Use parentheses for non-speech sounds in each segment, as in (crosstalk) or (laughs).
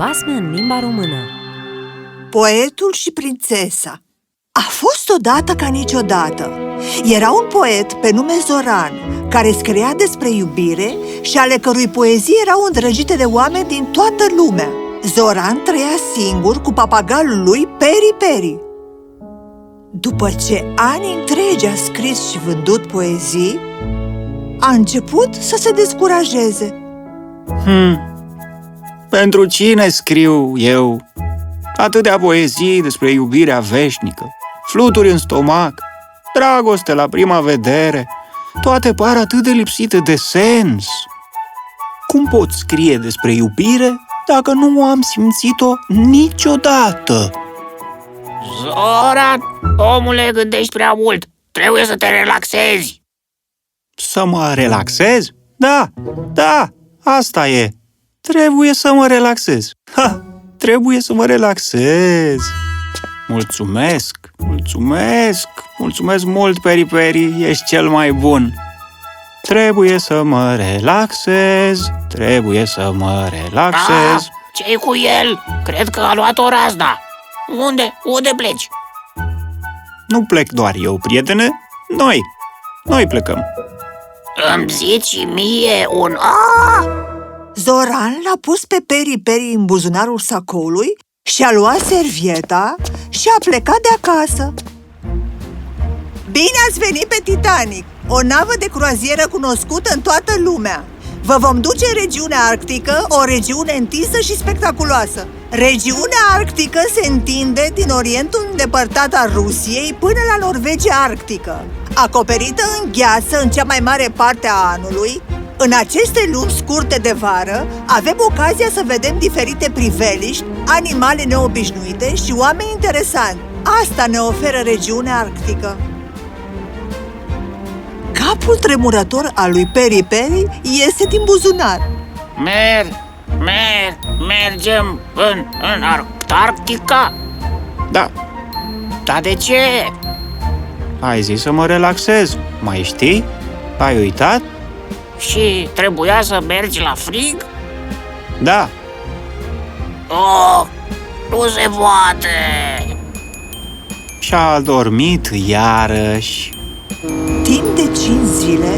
basme în limba română. Poetul și prințesa. A fost odată ca niciodată. Era un poet pe nume Zoran Care scria despre iubire și ale cărui poezii erau îndrăgite de oameni din toată lumea. Zoran trăia singur cu papagalul lui Peri Peri. După ce ani întregi a scris și vândut poezii A început să se descurajeze. Hmm. Pentru cine scriu eu atâtea poezii despre iubirea veșnică, fluturi în stomac, dragoste la prima vedere, toate par atât de lipsite de sens. Cum pot scrie despre iubire dacă nu am simțit-o niciodată? Zoran, omule, gândești prea mult. Trebuie să te relaxezi. Să mă relaxez? Da, da, asta e. Trebuie să mă relaxez. Ha, trebuie să mă relaxez. Mulțumesc, mulțumesc, mulțumesc mult, Peri Peri, ești cel mai bun. Trebuie să mă relaxez, trebuie să mă relaxez. Ah, ce cu el? Cred că a luat o razna. Unde? Unde pleci? Nu plec doar eu, prietene, noi, noi plecăm. Îmi zici și mie un a? Zoran l-a pus pe Peri Peri în buzunarul sacoului și a luat servieta și a plecat de acasă. Bine ați venit pe Titanic, o navă de croazieră cunoscută în toată lumea. Vă vom duce în regiunea arctică, o regiune întinsă și spectaculoasă. Regiunea arctică se întinde din orientul îndepărtat al Rusiei până la Norvegia arctică. Acoperită în gheață în cea mai mare parte a anului, în aceste luni scurte de vară, avem ocazia să vedem diferite priveliști, animale neobișnuite și oameni interesanți. Asta ne oferă regiunea arctică. Capul tremurător al lui Peri Peri iese din buzunar. Mer, mer, mergem în, în Antarctica? Da, Dar de ce? ai zis să mă relaxez, mai știi? Ai uitat? Și trebuia să mergi la frig? Da, Oh, nu se poate! și-a dormit iarăși. Timp de 5 zile,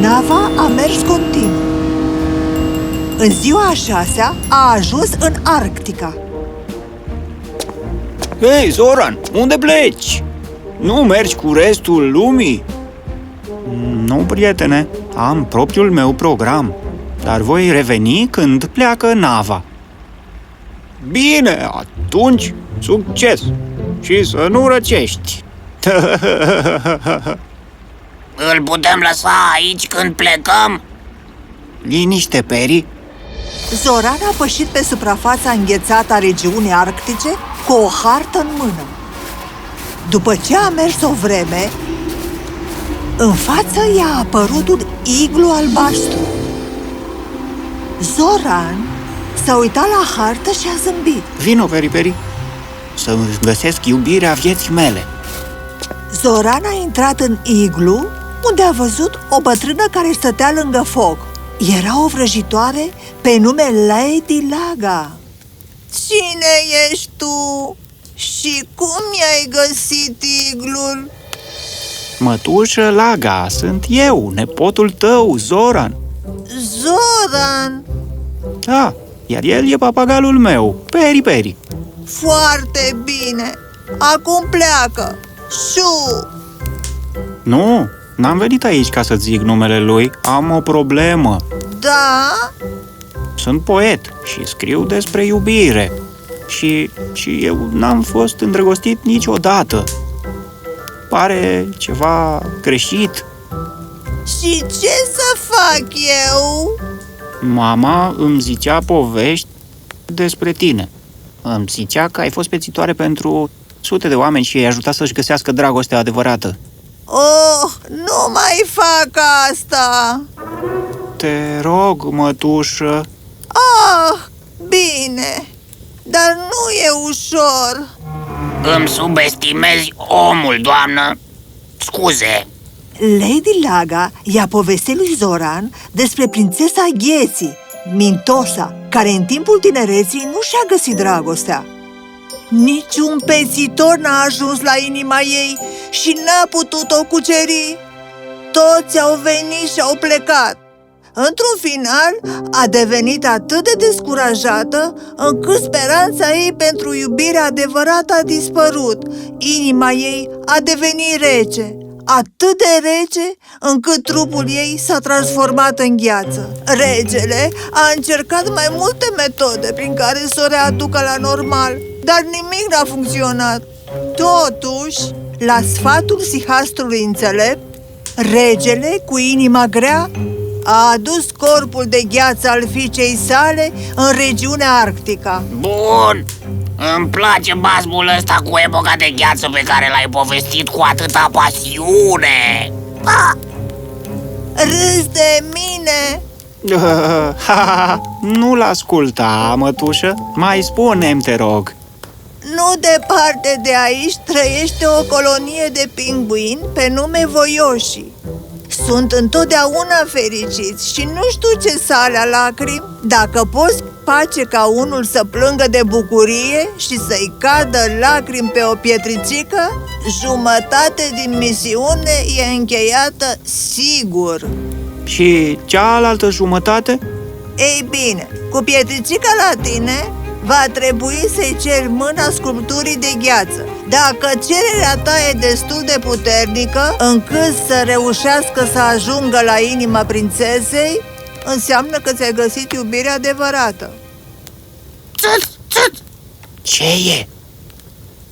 nava a mers continuu. În ziua a șasea a ajuns în Arctica. Hei, Zoran, unde pleci? Nu mergi cu restul lumii? Nu, prietene, am propriul meu program, dar voi reveni când pleacă nava. Bine, atunci succes și să nu răcești. (laughs) Îl putem lăsa aici când plecăm? Liniște, Peri, Zoran a pășit pe suprafața înghețată a regiunii arctice cu o hartă în mână. După ce a mers o vreme, în față i-a apărut un iglu albastru. Zoran s-a uitat la hartă și a zâmbit. vino, Peri, Peri, să îmi găsesc iubirea vieții mele. Zoran a intrat în iglu, unde a văzut o bătrână care stătea lângă foc. Era o vrăjitoare pe nume Lady Laga. Cine ești tu? Și cum i-ai găsit iglul? Mătușă Laga, sunt eu, nepotul tău, Zoran. Zoran, Da, iar el e papagalul meu, Peri Peri. foarte bine. Acum pleacă. Șu! Nu, n-am venit aici ca să zic numele lui, am o problemă. Da? Sunt poet și scriu despre iubire. Și, și eu n-am fost îndrăgostit niciodată. Pare ceva greșit. Și ce să fac eu? Mama îmi zicea povești despre tine. Îmi zicea că ai fost pețitoare pentru sute de oameni și ai ajutat să-și găsească dragostea adevărată. Oh, nu mai fac asta! Te rog, mătușă, Ah, bine, dar nu e ușor. Îmi subestimezi omul, doamnă. Scuze. Lady Laga i-a povestit lui Zoran despre prințesa Gheții, Mintosa, care în timpul tinereții nu și-a găsit dragostea. Niciun pețitor n-a ajuns la inima ei și n-a putut-o cuceri. Toți au venit și au plecat. Într-un final, a devenit atât de descurajată încât speranța ei pentru iubirea adevărată a dispărut. Inima ei a devenit rece, atât de rece încât trupul ei s-a transformat în gheață. Regele a încercat mai multe metode prin care să o readucă la normal, dar nimic n-a funcționat. Totuși, la sfatul sihastrului înțelept, regele, cu inima grea, a adus corpul de gheață al fiicei sale în regiunea arctică. Bun! Îmi place basmul ăsta cu epoca de gheață pe care l-ai povestit cu atâta pasiune! Ah! Râs de mine! (laughs) Nu-l asculta, mătușă. Mai spune-mi, te rog. Nu departe de aici trăiește o colonie de pinguini pe nume Voioși. Sunt întotdeauna fericiți și nu știu ce sale lacrimi Dacă poți face ca unul să plângă de bucurie și să-i cadă lacrimi pe o pietricică Jumătate din misiune e încheiată sigur Și cealaltă jumătate? Ei bine, cu pietricica la tine va trebui să-i ceri mâna sculpturii de gheață. Dacă cererea ta e destul de puternică încât să reușească să ajungă la inima prințesei, înseamnă că ți-ai găsit iubirea adevărată. Țâț, țâț! Ce e?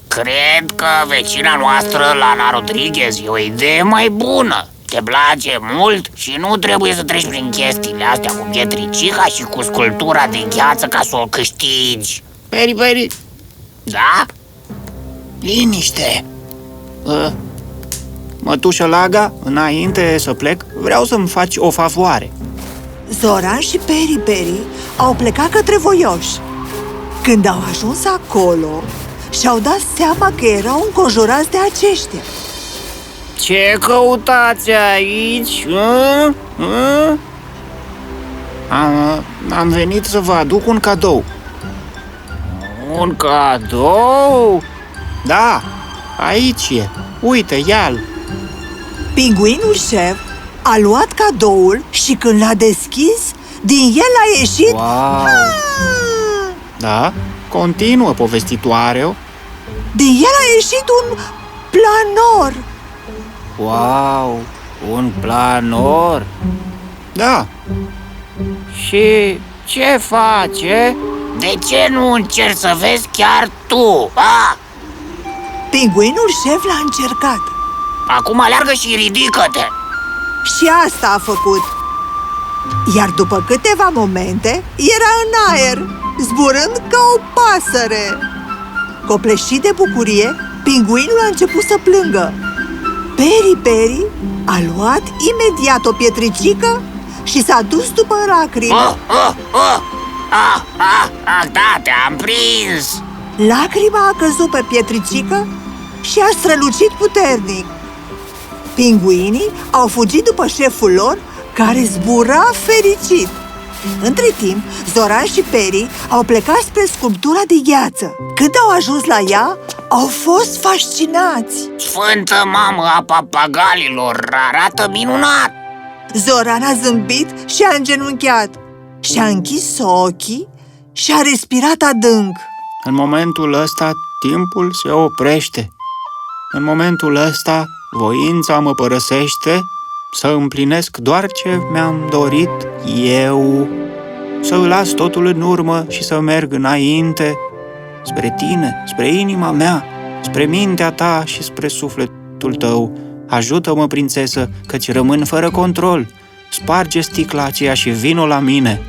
Cred că vecina noastră, Lana Rodriguez, e o idee mai bună. Te place mult și nu trebuie să treci prin chestiile astea cu pietricica și cu sculptura de gheață ca să o câștigi. Peri, peri. Da? Liniște. Uh, mătușă Laga, înainte să plec, vreau să-mi faci o favoare. Zoran și Peri Peri au plecat către voioși. Când au ajuns acolo, și-au dat seama că erau înconjurați de aceștia. Ce căutați aici? Hă? Hă? Am, am venit să vă aduc un cadou. Un cadou? Da, aici e. Uite, ia-l. Pinguinul șef a luat cadoul și când l-a deschis, din el a ieșit... Wow! Ah! Da? Continuă povestitoare Din el a ieșit un planor Wow! Un planor? Da. Și ce face? De ce nu încerci să vezi chiar tu? Ah! Pinguinul șef l-a încercat Acum aleargă și ridică-te! și asta a făcut Iar după câteva momente, era în aer, zburând ca o pasăre Copleșit de bucurie, pinguinul a început să plângă Peri Peri a luat imediat o pietricică și s-a dus după lacrimi Oh, oh, oh! Ah, ah, ah, da, te-am prins! Lacrima a căzut pe pietricică și a strălucit puternic. Pinguinii au fugit după șeful lor, care zbura fericit. Între timp, Zoran și Peri au plecat spre sculptura de gheață. Când au ajuns la ea, au fost fascinați. Sfântă mamă a papagalilor, arată minunat! Zoran a zâmbit și a îngenunchiat. Și-a închis ochii și a respirat adânc. În momentul ăsta, timpul se oprește. În momentul ăsta, voința mă părăsește să împlinesc doar ce mi-am dorit eu. Să las totul în urmă și să merg înainte, spre tine, spre inima mea, spre mintea ta și spre sufletul tău. Ajută-mă, prințesă, căci rămân fără control. Sparge sticla aceea și vino la mine.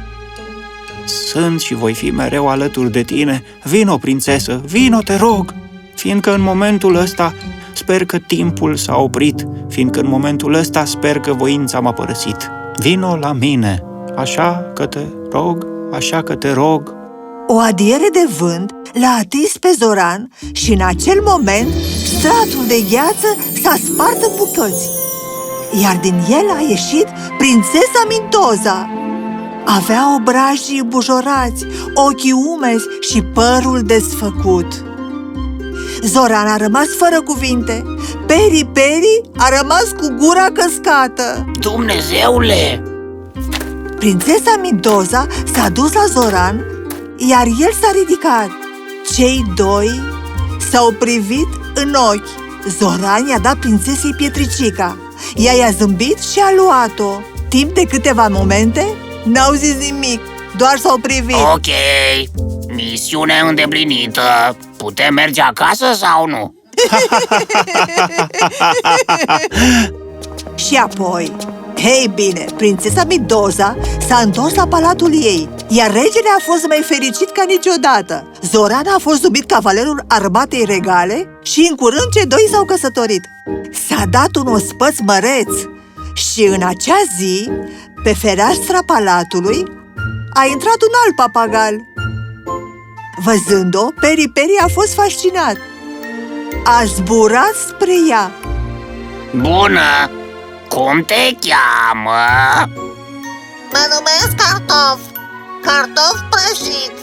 Sunt și voi fi mereu alături de tine. Vino, prințesă, vino, te rog! Fiindcă în momentul ăsta sper că timpul s-a oprit, fiindcă în momentul ăsta sper că voința m-a părăsit. Vino la mine, așa că te rog, așa că te rog. O adiere de vânt l-a atins pe Zoran și în acel moment stratul de gheață s-a spart în bucăți. Iar din el a ieșit prințesa Mintoza. Avea obrajii bujorați, ochii umezi și părul desfăcut. Zoran a rămas fără cuvinte. Peri Peri a rămas cu gura căscată. Dumnezeule! Prințesa Midoza s-a dus la Zoran, iar el s-a ridicat. Cei doi s-au privit în ochi. Zoran i-a dat prințesei Pietricica. Ea i-a zâmbit și a luat-o. Timp de câteva momente, n-au zis nimic, doar s-au privit. Ok, misiune îndeplinită. Putem merge acasă sau nu? (laughs) Și apoi, hei bine, prințesa Midoza s-a întors la palatul ei, iar regele a fost mai fericit ca niciodată. Zoran a fost numit cavalerul armatei regale și în curând cei doi s-au căsătorit. S-a dat un ospăț măreț și în acea zi, pe fereastra palatului, a intrat un alt papagal. Văzând-o, Peri Peri a fost fascinat. A zburat spre ea. Bună! Cum te cheamă? Mă numesc Cartof. Cartof prăjit.